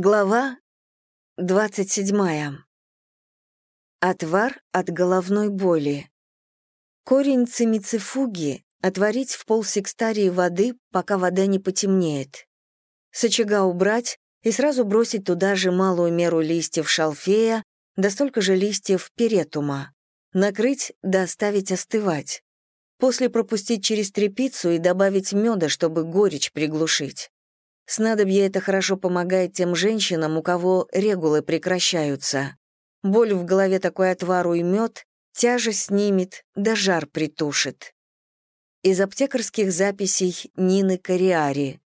Глава 27. Отвар от головной боли. Корень цимицифуги отварить в полсекстарии воды, пока вода не потемнеет. С очага убрать и сразу бросить туда же малую меру листьев шалфея, да столько же листьев перетума. Накрыть да оставить остывать. После пропустить через трепицу и добавить меда, чтобы горечь приглушить. Снадобье это хорошо помогает тем женщинам, у кого регулы прекращаются. Боль в голове такой отвар уймет, тяжесть снимет, да жар притушит. Из аптекарских записей Нины Кориари.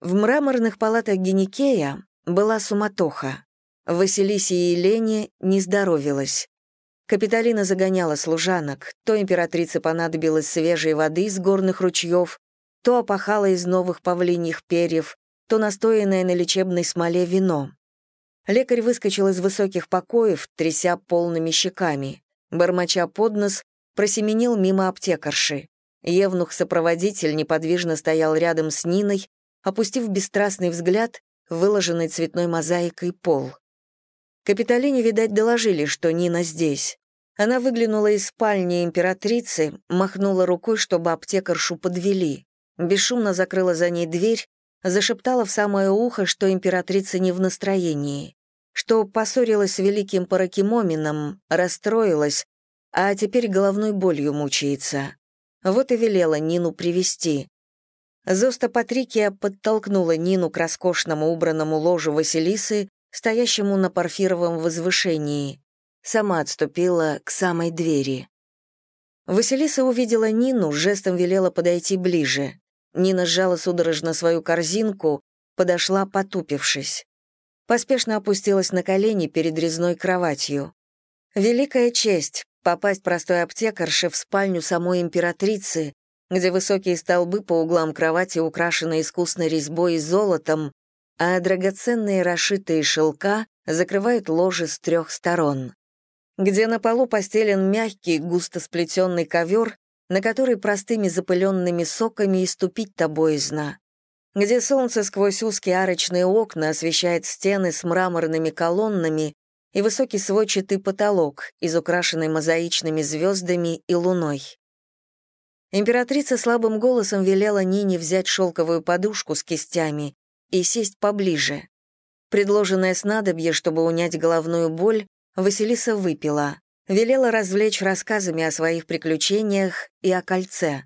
В мраморных палатах Геникея была суматоха. Василисе и Елене не здоровилась. Капитолина загоняла служанок, то императрице понадобилось свежей воды из горных ручьев, то опахало из новых павлиньих перьев, то настоянное на лечебной смоле вино. Лекарь выскочил из высоких покоев, тряся полными щеками. Бормоча под нос, просеменил мимо аптекарши. Евнух-сопроводитель неподвижно стоял рядом с Ниной, опустив бесстрастный взгляд, выложенный цветной мозаикой пол. Капитолине, видать, доложили, что Нина здесь. Она выглянула из спальни императрицы, махнула рукой, чтобы аптекаршу подвели бесшумно закрыла за ней дверь, зашептала в самое ухо, что императрица не в настроении, что поссорилась с великим Паракимомином, расстроилась, а теперь головной болью мучается. Вот и велела Нину привести. Зоста Патрикия подтолкнула Нину к роскошному убранному ложу Василисы, стоящему на парфировом возвышении. Сама отступила к самой двери. Василиса увидела Нину, жестом велела подойти ближе. Нина сжала судорожно свою корзинку, подошла, потупившись. Поспешно опустилась на колени перед резной кроватью. Великая честь — попасть простой аптекарше в спальню самой императрицы, где высокие столбы по углам кровати украшены искусной резьбой и золотом, а драгоценные расшитые шелка закрывают ложе с трех сторон. Где на полу постелен мягкий, густо сплетенный ковер на который простыми запыленными соками и ступить-то боязно, где солнце сквозь узкие арочные окна освещает стены с мраморными колоннами и высокий сводчатый потолок, изукрашенный мозаичными звездами и луной. Императрица слабым голосом велела Нине взять шелковую подушку с кистями и сесть поближе. Предложенное снадобье, чтобы унять головную боль, Василиса выпила велела развлечь рассказами о своих приключениях и о кольце.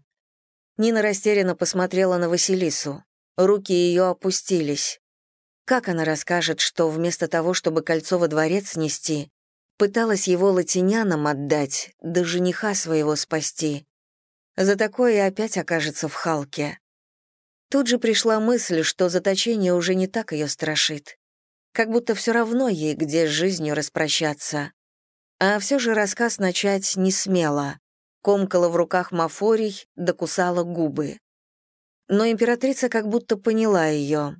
Нина растерянно посмотрела на Василису. Руки ее опустились. Как она расскажет, что вместо того, чтобы кольцо во дворец нести, пыталась его латинянам отдать, да жениха своего спасти? За такое и опять окажется в Халке. Тут же пришла мысль, что заточение уже не так ее страшит. Как будто все равно ей, где с жизнью распрощаться. А все же рассказ начать не смела. Комкала в руках мафорий, докусала губы. Но императрица как будто поняла ее.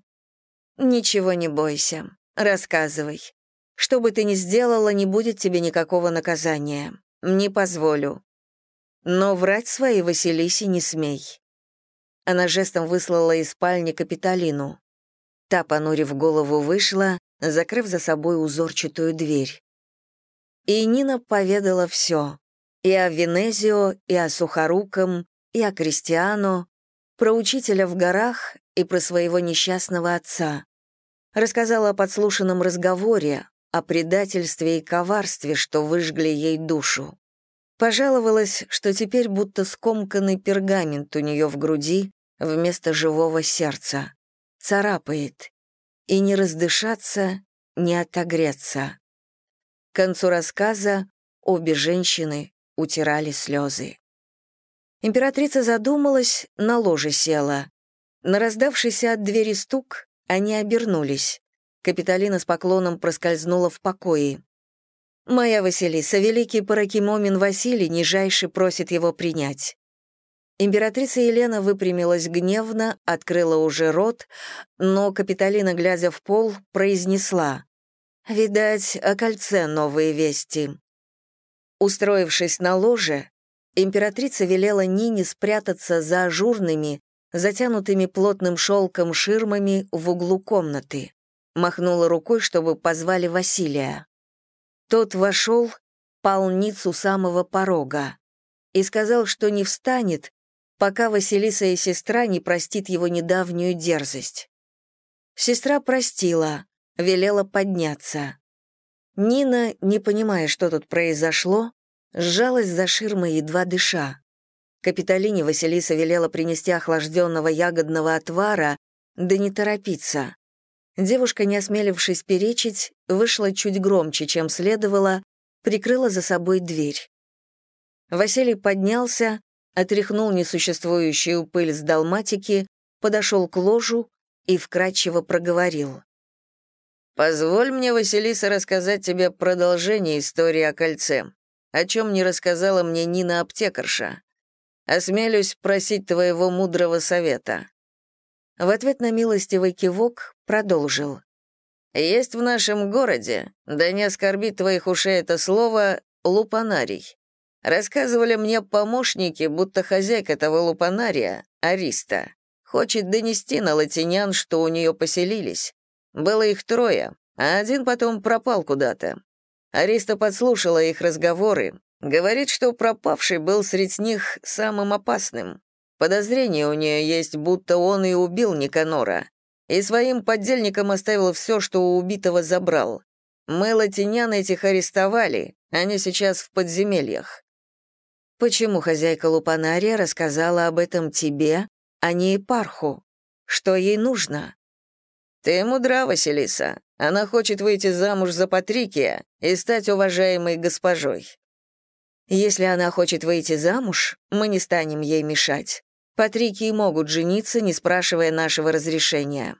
«Ничего не бойся, рассказывай. Что бы ты ни сделала, не будет тебе никакого наказания. Не позволю. Но врать своей Василисе не смей». Она жестом выслала из спальни Капитолину. Та, понурив голову, вышла, закрыв за собой узорчатую дверь. И Нина поведала все. И о Венезио, и о Сухоруком, и о Кристиано, про учителя в горах и про своего несчастного отца. Рассказала о подслушанном разговоре, о предательстве и коварстве, что выжгли ей душу. Пожаловалась, что теперь будто скомканный пергамент у нее в груди вместо живого сердца. Царапает. И не раздышаться, не отогреться. К концу рассказа обе женщины утирали слезы. Императрица задумалась, на ложе села. На раздавшийся от двери стук они обернулись. Капитолина с поклоном проскользнула в покое. «Моя Василиса, великий Паракимомин Василий нижайше просит его принять». Императрица Елена выпрямилась гневно, открыла уже рот, но Капитолина, глядя в пол, произнесла Видать, о кольце новые вести. Устроившись на ложе, императрица велела Нине спрятаться за ажурными, затянутыми плотным шелком ширмами в углу комнаты. Махнула рукой, чтобы позвали Василия. Тот вошел, пал ниц у самого порога и сказал, что не встанет, пока Василиса и сестра не простит его недавнюю дерзость. Сестра простила, велела подняться. Нина, не понимая, что тут произошло, сжалась за ширмой, едва дыша. Капитолине Василиса велела принести охлажденного ягодного отвара, да не торопиться. Девушка, не осмелившись перечить, вышла чуть громче, чем следовало, прикрыла за собой дверь. Василий поднялся, отряхнул несуществующую пыль с далматики, подошел к ложу и вкратчиво проговорил. «Позволь мне, Василиса, рассказать тебе продолжение истории о кольце, о чем не рассказала мне Нина Аптекарша. Осмелюсь просить твоего мудрого совета». В ответ на милостивый кивок продолжил. «Есть в нашем городе, да не оскорбит твоих ушей это слово, лупанарий. Рассказывали мне помощники, будто хозяйка того лупанария, Ариста, хочет донести на латинян, что у нее поселились. Было их трое, а один потом пропал куда-то. Ариста подслушала их разговоры, говорит, что пропавший был среди них самым опасным. Подозрение у нее есть, будто он и убил Никанора, и своим поддельникам оставил все, что у убитого забрал. Мы латинян этих арестовали, они сейчас в подземельях. Почему хозяйка Лупанария рассказала об этом тебе, а не Епарху? Что ей нужно? Ты мудра, Василиса. Она хочет выйти замуж за Патрикия и стать уважаемой госпожой. Если она хочет выйти замуж, мы не станем ей мешать. Патрикии могут жениться, не спрашивая нашего разрешения.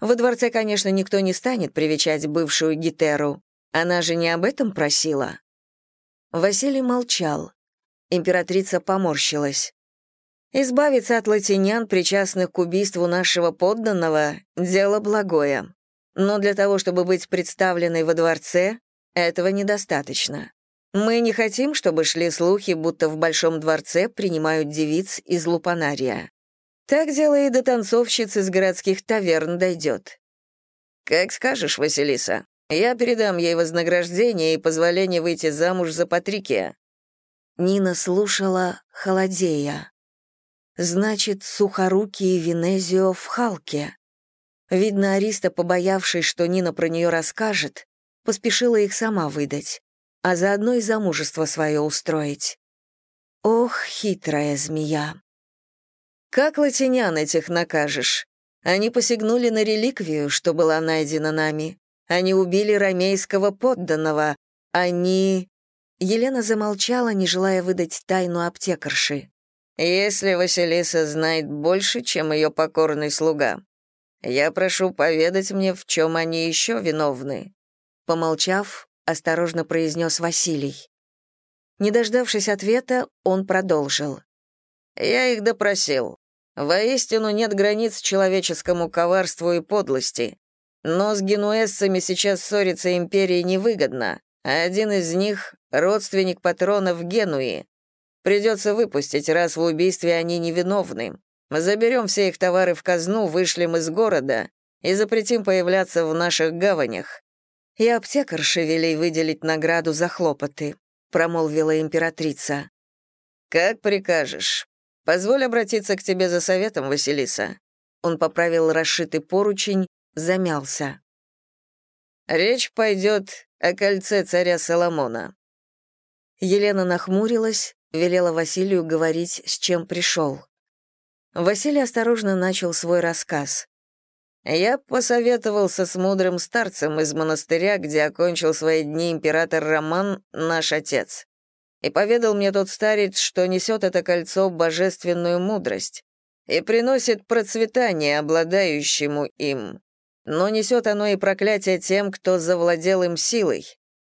Во дворце, конечно, никто не станет привечать бывшую Гитеру. Она же не об этом просила. Василий молчал. Императрица поморщилась. «Избавиться от латинян, причастных к убийству нашего подданного, — дело благое. Но для того, чтобы быть представленной во дворце, этого недостаточно. Мы не хотим, чтобы шли слухи, будто в Большом дворце принимают девиц из лупанария. Так дело и до танцовщиц из городских таверн дойдет. Как скажешь, Василиса. Я передам ей вознаграждение и позволение выйти замуж за Патрикия. Нина слушала, холодея. Значит, Сухорукий и Венезио в Халке. Видно, Ариста, побоявшись, что Нина про нее расскажет, поспешила их сама выдать, а заодно и замужество свое устроить. Ох, хитрая змея. Как латинян этих накажешь? Они посягнули на реликвию, что была найдена нами. Они убили ромейского подданного. Они... Елена замолчала, не желая выдать тайну аптекарши. «Если Василиса знает больше, чем ее покорный слуга, я прошу поведать мне, в чем они еще виновны». Помолчав, осторожно произнес Василий. Не дождавшись ответа, он продолжил. «Я их допросил. Воистину нет границ человеческому коварству и подлости. Но с генуэзцами сейчас ссориться империи невыгодно, а один из них — родственник патрона в Генуи. Придется выпустить, раз в убийстве они невиновны. Мы заберем все их товары в казну, вышлем из города и запретим появляться в наших гаванях. И аптекарше велей выделить награду за хлопоты», — промолвила императрица. «Как прикажешь. Позволь обратиться к тебе за советом, Василиса». Он поправил расшитый поручень, замялся. «Речь пойдет о кольце царя Соломона». Елена нахмурилась, велела Василию говорить, с чем пришел. Василий осторожно начал свой рассказ. «Я посоветовался с мудрым старцем из монастыря, где окончил свои дни император Роман, наш отец. И поведал мне тот старец, что несет это кольцо божественную мудрость и приносит процветание обладающему им но несет оно и проклятие тем, кто завладел им силой,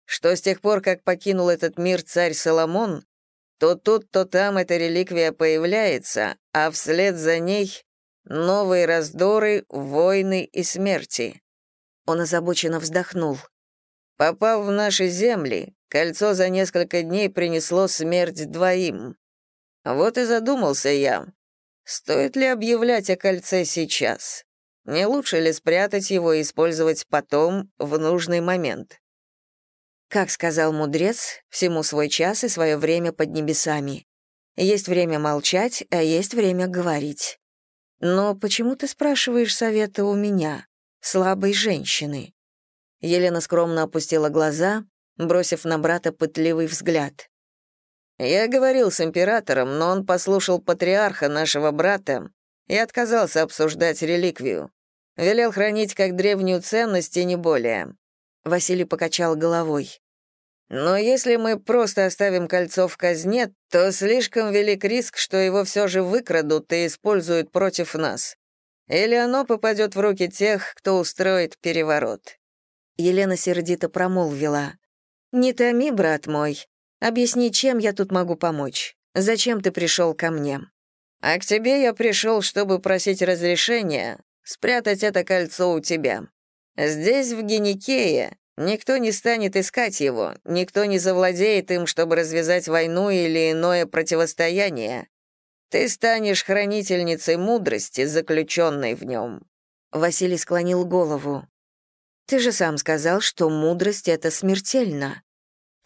что с тех пор, как покинул этот мир царь Соломон, то тут, то там эта реликвия появляется, а вслед за ней новые раздоры, войны и смерти. Он озабоченно вздохнул. Попав в наши земли, кольцо за несколько дней принесло смерть двоим. Вот и задумался я. Стоит ли объявлять о кольце сейчас? Не лучше ли спрятать его и использовать потом, в нужный момент? Как сказал мудрец, всему свой час и свое время под небесами. Есть время молчать, а есть время говорить. Но почему ты спрашиваешь совета у меня, слабой женщины? Елена скромно опустила глаза, бросив на брата пытливый взгляд. «Я говорил с императором, но он послушал патриарха нашего брата и отказался обсуждать реликвию. Велел хранить как древнюю ценность и не более». Василий покачал головой. «Но если мы просто оставим кольцо в казне, то слишком велик риск, что его все же выкрадут и используют против нас. Или оно попадет в руки тех, кто устроит переворот». Елена сердито промолвила. «Не томи, брат мой. Объясни, чем я тут могу помочь? Зачем ты пришел ко мне?» «А к тебе я пришел, чтобы просить разрешения спрятать это кольцо у тебя. Здесь, в Геникее, никто не станет искать его, никто не завладеет им, чтобы развязать войну или иное противостояние. Ты станешь хранительницей мудрости, заключенной в нем». Василий склонил голову. «Ты же сам сказал, что мудрость — это смертельно.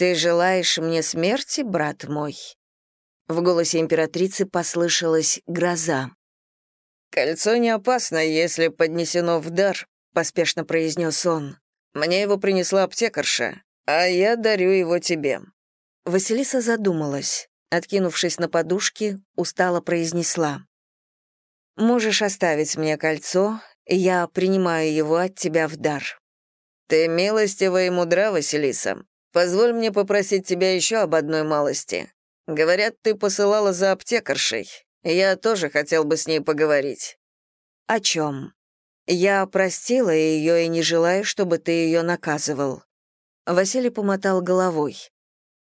«Ты желаешь мне смерти, брат мой?» В голосе императрицы послышалась гроза. «Кольцо не опасно, если поднесено в дар», — поспешно произнес он. «Мне его принесла аптекарша, а я дарю его тебе». Василиса задумалась. Откинувшись на подушки, устало произнесла. «Можешь оставить мне кольцо, я принимаю его от тебя в дар». «Ты милостива и мудра, Василиса. Позволь мне попросить тебя еще об одной малости. Говорят, ты посылала за аптекаршей. Я тоже хотел бы с ней поговорить». «О чем?» «Я простила ее и не желаю, чтобы ты ее наказывал». Василий помотал головой.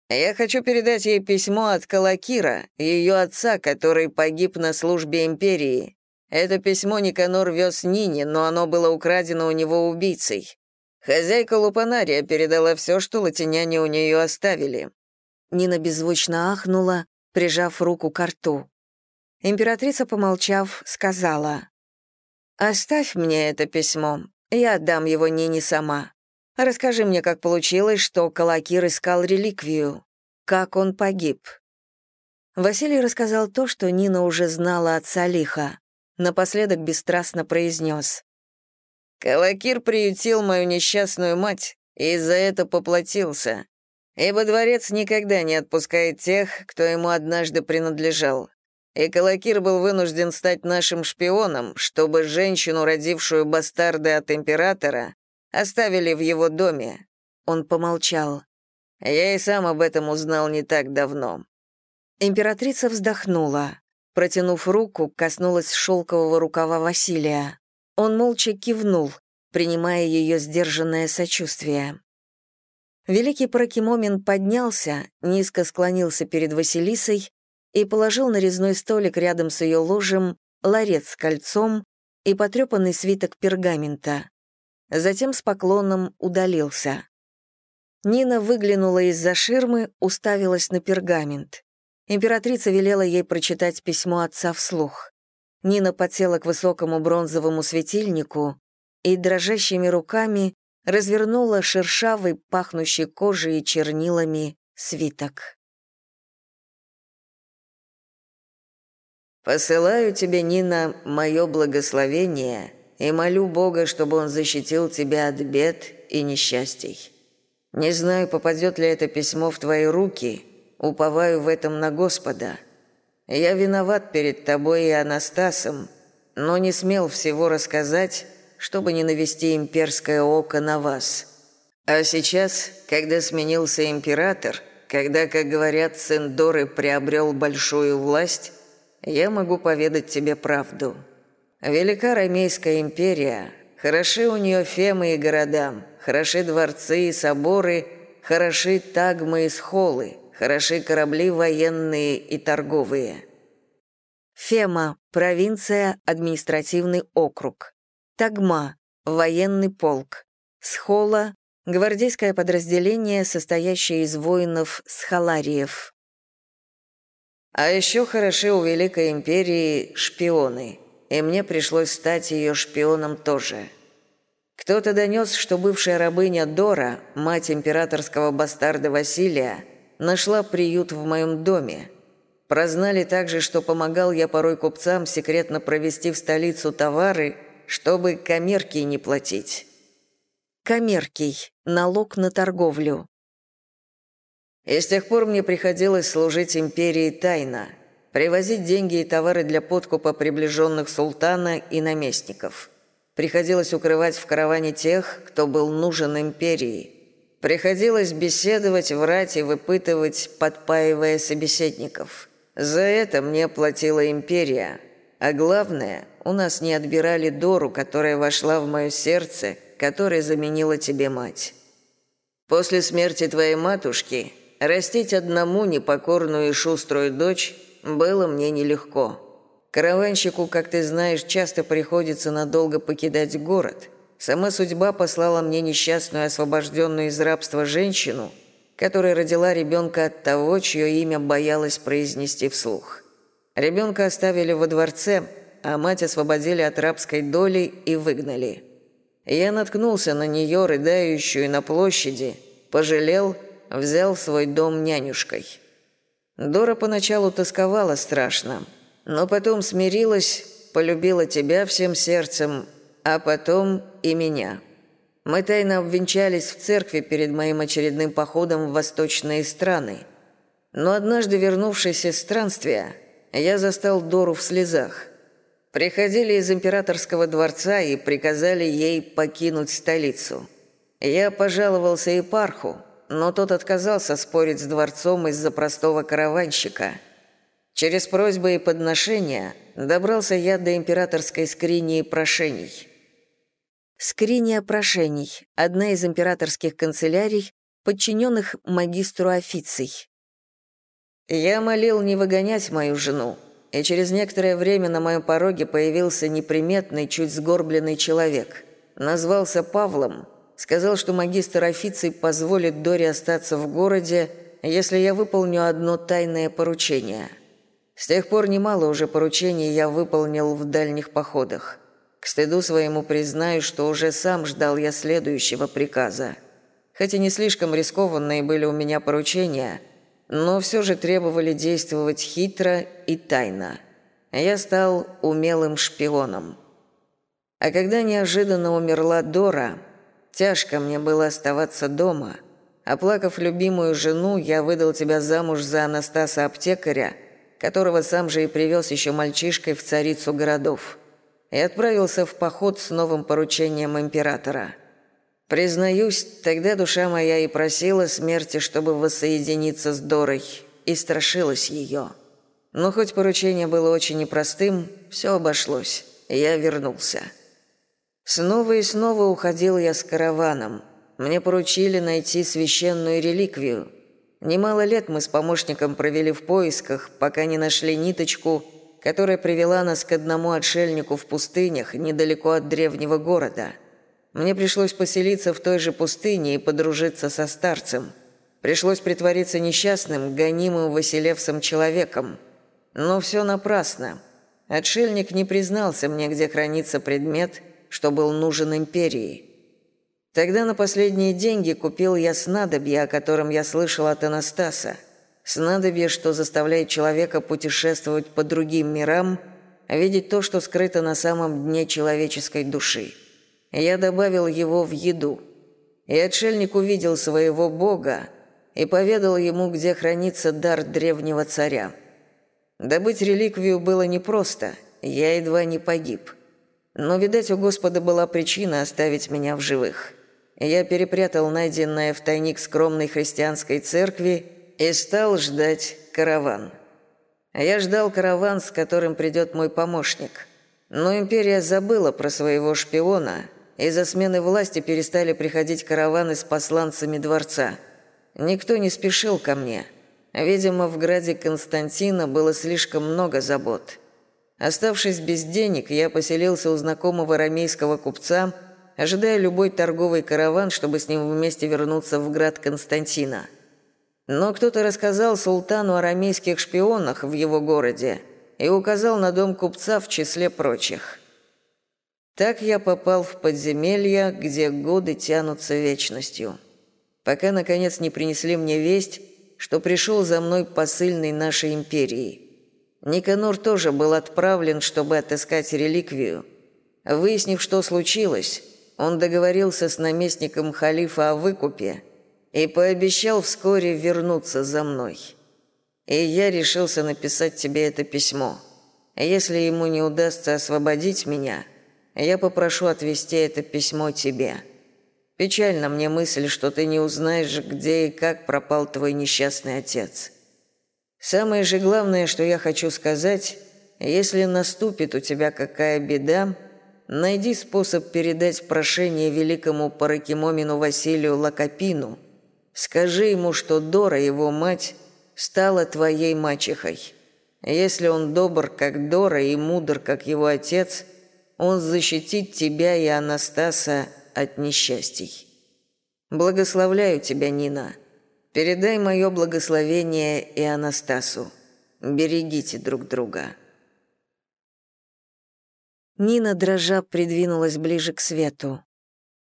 «Я хочу передать ей письмо от Калакира, ее отца, который погиб на службе империи. Это письмо Никанор вез Нине, но оно было украдено у него убийцей. Хозяйка Лупанария передала все, что латиняне у нее оставили». Нина беззвучно ахнула, прижав руку к рту. Императрица, помолчав, сказала, «Оставь мне это письмо, я отдам его Нине сама. Расскажи мне, как получилось, что Калакир искал реликвию, как он погиб». Василий рассказал то, что Нина уже знала от Салиха. Напоследок бесстрастно произнес. Калакир приютил мою несчастную мать и за это поплатился, ибо дворец никогда не отпускает тех, кто ему однажды принадлежал. И Калакир был вынужден стать нашим шпионом, чтобы женщину, родившую бастарда от императора, оставили в его доме. Он помолчал. Я и сам об этом узнал не так давно. Императрица вздохнула. Протянув руку, коснулась шелкового рукава Василия. Он молча кивнул, принимая ее сдержанное сочувствие. Великий Прокимомин поднялся, низко склонился перед Василисой и положил на резной столик рядом с ее ложем ларец с кольцом и потрепанный свиток пергамента. Затем с поклоном удалился. Нина выглянула из-за ширмы, уставилась на пергамент. Императрица велела ей прочитать письмо отца вслух. Нина подсела к высокому бронзовому светильнику и дрожащими руками развернула шершавый, пахнущий кожей и чернилами, свиток. «Посылаю тебе, Нина, мое благословение и молю Бога, чтобы Он защитил тебя от бед и несчастий. Не знаю, попадет ли это письмо в твои руки, уповаю в этом на Господа». Я виноват перед тобой и Анастасом, но не смел всего рассказать, чтобы не навести имперское око на вас. А сейчас, когда сменился император, когда, как говорят, сын Доры приобрел большую власть, я могу поведать тебе правду. Велика Ромейская империя, хороши у нее фемы и города, хороши дворцы и соборы, хороши тагмы и схолы, Хороши корабли военные и торговые. Фема – провинция, административный округ. Тагма – военный полк. Схола – гвардейское подразделение, состоящее из воинов схалариев. А еще хороши у Великой Империи шпионы, и мне пришлось стать ее шпионом тоже. Кто-то донес, что бывшая рабыня Дора, мать императорского бастарда Василия, нашла приют в моем доме. Прознали также, что помогал я порой купцам секретно провести в столицу товары, чтобы коммерки не платить. Коммеркий – налог на торговлю. И с тех пор мне приходилось служить империи тайно, привозить деньги и товары для подкупа приближенных султана и наместников – Приходилось укрывать в караване тех, кто был нужен империи. Приходилось беседовать, врать и выпытывать, подпаивая собеседников. За это мне платила империя. А главное, у нас не отбирали Дору, которая вошла в мое сердце, которая заменила тебе мать. После смерти твоей матушки растить одному непокорную и шуструю дочь было мне нелегко. Караванщику, как ты знаешь, часто приходится надолго покидать город. Сама судьба послала мне несчастную, освобожденную из рабства женщину, которая родила ребенка от того, чье имя боялась произнести вслух. Ребенка оставили во дворце, а мать освободили от рабской доли и выгнали. Я наткнулся на нее, рыдающую на площади, пожалел, взял свой дом нянюшкой. Дора поначалу тосковала страшно – но потом смирилась, полюбила тебя всем сердцем, а потом и меня. Мы тайно обвенчались в церкви перед моим очередным походом в восточные страны. Но однажды, вернувшись из странствия, я застал Дору в слезах. Приходили из императорского дворца и приказали ей покинуть столицу. Я пожаловался епарху, но тот отказался спорить с дворцом из-за простого караванщика – Через просьбы и подношения добрался я до императорской скринии прошений. Скриния прошений – одна из императорских канцелярий, подчиненных магистру официй. Я молил не выгонять мою жену, и через некоторое время на моем пороге появился неприметный, чуть сгорбленный человек. Назвался Павлом, сказал, что магистр официй позволит Доре остаться в городе, если я выполню одно тайное поручение – с тех пор немало уже поручений я выполнил в дальних походах. К стыду своему признаю, что уже сам ждал я следующего приказа. Хотя не слишком рискованные были у меня поручения, но все же требовали действовать хитро и тайно. Я стал умелым шпионом. А когда неожиданно умерла Дора, тяжко мне было оставаться дома. Оплакав любимую жену, я выдал тебя замуж за Анастаса Аптекаря – которого сам же и привез еще мальчишкой в царицу городов, и отправился в поход с новым поручением императора. Признаюсь, тогда душа моя и просила смерти, чтобы воссоединиться с Дорой, и страшилась ее. Но хоть поручение было очень непростым, все обошлось, я вернулся. Снова и снова уходил я с караваном. Мне поручили найти священную реликвию – Немало лет мы с помощником провели в поисках, пока не нашли ниточку, которая привела нас к одному отшельнику в пустынях недалеко от древнего города. Мне пришлось поселиться в той же пустыне и подружиться со старцем. Пришлось притвориться несчастным, гонимым Василевсом человеком. Но все напрасно. Отшельник не признался мне, где хранится предмет, что был нужен империи. Тогда на последние деньги купил я снадобье, о котором я слышал от Анастаса. Снадобье, что заставляет человека путешествовать по другим мирам, видеть то, что скрыто на самом дне человеческой души. Я добавил его в еду. И отшельник увидел своего бога и поведал ему, где хранится дар древнего царя. Добыть реликвию было непросто, я едва не погиб. Но, видать, у Господа была причина оставить меня в живых я перепрятал найденное в тайник скромной христианской церкви и стал ждать караван. Я ждал караван, с которым придет мой помощник. Но империя забыла про своего шпиона, из-за смены власти перестали приходить караваны с посланцами дворца. Никто не спешил ко мне. Видимо, в граде Константина было слишком много забот. Оставшись без денег, я поселился у знакомого рамейского купца – ожидая любой торговый караван, чтобы с ним вместе вернуться в град Константина. Но кто-то рассказал султану о рамейских шпионах в его городе и указал на дом купца в числе прочих. Так я попал в подземелье, где годы тянутся вечностью. Пока, наконец, не принесли мне весть, что пришел за мной посыльный нашей империи. Никанор тоже был отправлен, чтобы отыскать реликвию. Выяснив, что случилось, он договорился с наместником халифа о выкупе и пообещал вскоре вернуться за мной. И я решился написать тебе это письмо. Если ему не удастся освободить меня, я попрошу отвезти это письмо тебе. Печально мне мысль, что ты не узнаешь, где и как пропал твой несчастный отец. Самое же главное, что я хочу сказать, если наступит у тебя какая беда, найди способ передать прошение великому Паракимомину Василию Лакопину. Скажи ему, что Дора, его мать, стала твоей мачехой. Если он добр, как Дора, и мудр, как его отец, он защитит тебя и Анастаса от несчастий. Благословляю тебя, Нина. Передай мое благословение и Анастасу. Берегите друг друга». Нина, дрожа, придвинулась ближе к свету.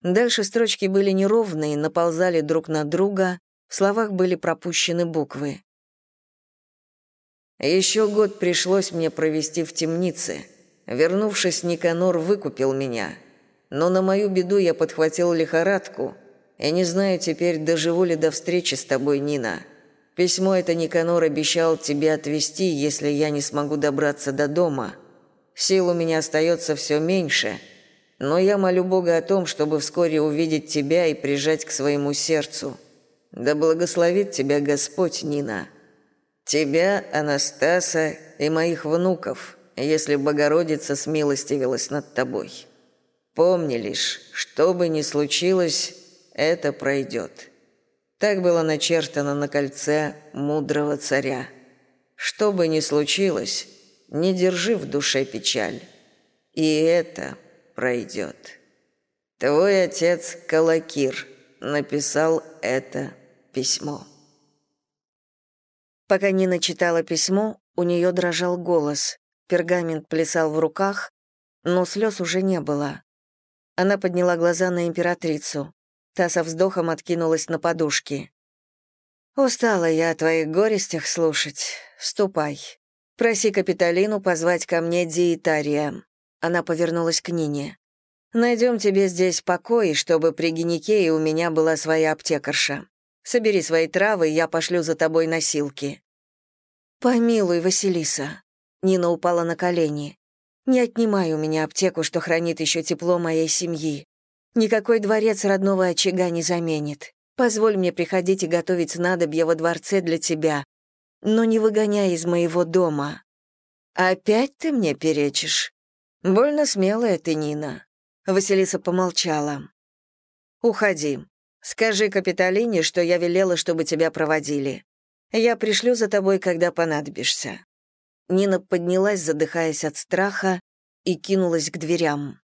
Дальше строчки были неровные, наползали друг на друга, в словах были пропущены буквы. «Еще год пришлось мне провести в темнице. Вернувшись, Никанор выкупил меня. Но на мою беду я подхватил лихорадку. И не знаю теперь, доживу ли до встречи с тобой, Нина. Письмо это Никанор обещал тебе отвезти, если я не смогу добраться до дома. Сил у меня остается все меньше, но я молю Бога о том, чтобы вскоре увидеть тебя и прижать к своему сердцу. Да благословит тебя Господь, Нина. Тебя, Анастаса и моих внуков, если Богородица смилостивилась над тобой». Помни лишь, что бы ни случилось, это пройдет. Так было начертано на кольце мудрого царя. Что бы ни случилось, не держи в душе печаль. И это пройдет. Твой отец Калакир написал это письмо. Пока Нина читала письмо, у нее дрожал голос. Пергамент плясал в руках, но слез уже не было. Она подняла глаза на императрицу. Та со вздохом откинулась на подушки. «Устала я о твоих горестях слушать. Ступай. Проси Капитолину позвать ко мне диетария». Она повернулась к Нине. «Найдем тебе здесь покой, чтобы при геникее у меня была своя аптекарша. Собери свои травы, я пошлю за тобой носилки». «Помилуй, Василиса». Нина упала на колени. Не отнимай у меня аптеку, что хранит еще тепло моей семьи. Никакой дворец родного очага не заменит. Позволь мне приходить и готовить снадобье во дворце для тебя, но не выгоняй из моего дома. Опять ты мне перечишь? Больно смелая ты, Нина. Василиса помолчала. Уходи. Скажи Капитолине, что я велела, чтобы тебя проводили. Я пришлю за тобой, когда понадобишься. Нина поднялась, задыхаясь от страха, и кинулась к дверям.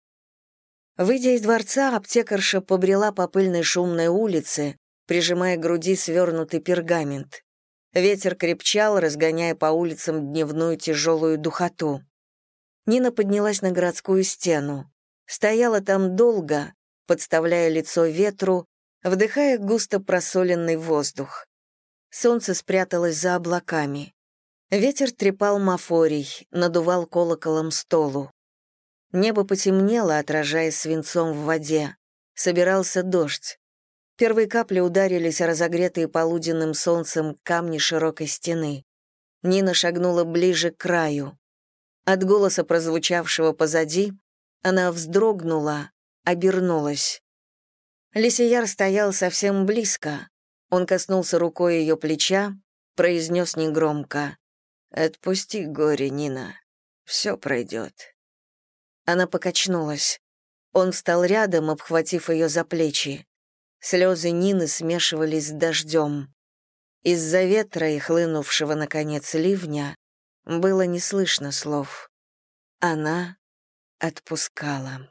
Выйдя из дворца, аптекарша побрела по пыльной шумной улице, прижимая к груди свернутый пергамент. Ветер крепчал, разгоняя по улицам дневную тяжелую духоту. Нина поднялась на городскую стену. Стояла там долго, подставляя лицо ветру, вдыхая густо просоленный воздух. Солнце спряталось за облаками. Ветер трепал мафорий, надувал колоколом столу. Небо потемнело, отражаясь свинцом в воде. Собирался дождь. Первые капли ударились о разогретые полуденным солнцем камни широкой стены. Нина шагнула ближе к краю. От голоса, прозвучавшего позади, она вздрогнула, обернулась. Лисияр стоял совсем близко. Он коснулся рукой ее плеча, произнес негромко. «Отпусти горе, Нина. Все пройдет». Она покачнулась. Он встал рядом, обхватив ее за плечи. Слезы Нины смешивались с дождем. Из-за ветра и хлынувшего, наконец, ливня было не слышно слов. Она отпускала.